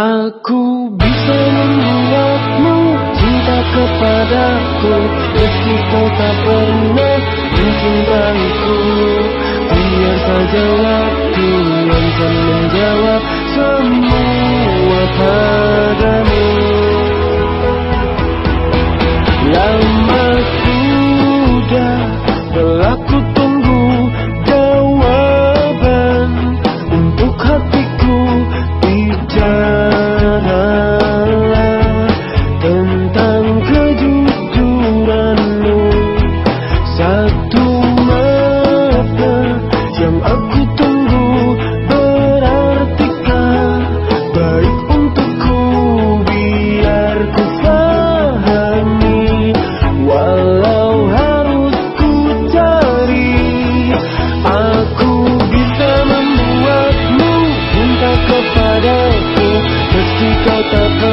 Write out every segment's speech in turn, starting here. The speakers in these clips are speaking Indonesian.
Aku bisa membuatmu cinta kepadaku Meski kau tak pernah mencintaiku. Biar saja kau tak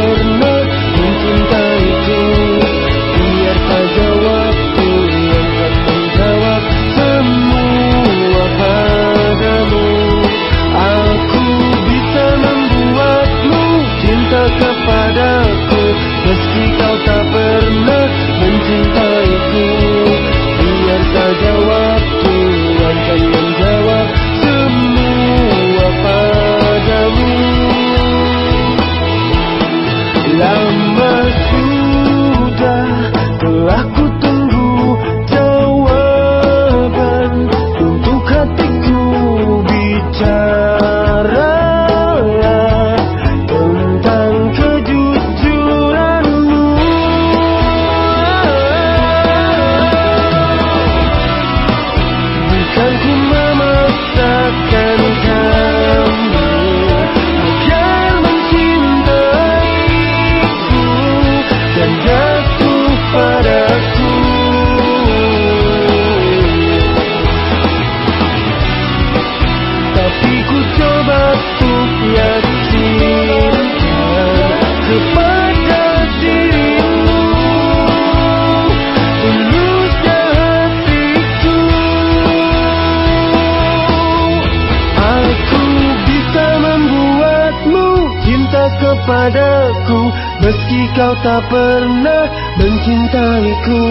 kepadaku Meski kau tak pernah mencintaiku.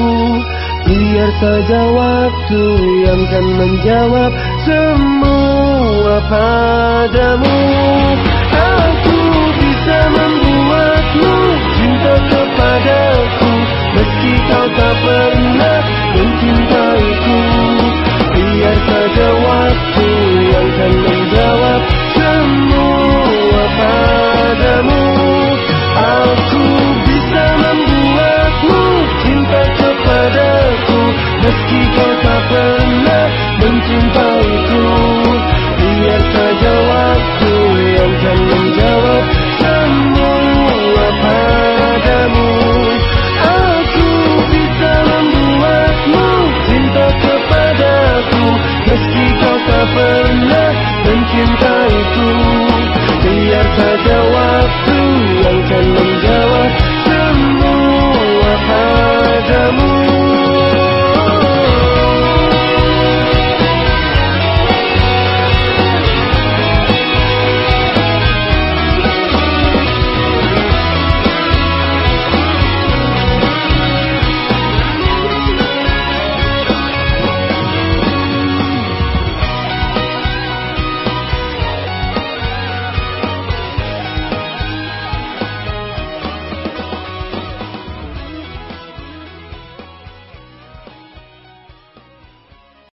Biar saja waktu yang akan menjawab semua padamu. Aku bisa membuatmu cinta kepadaku Meski kau tak pernah mencintaiku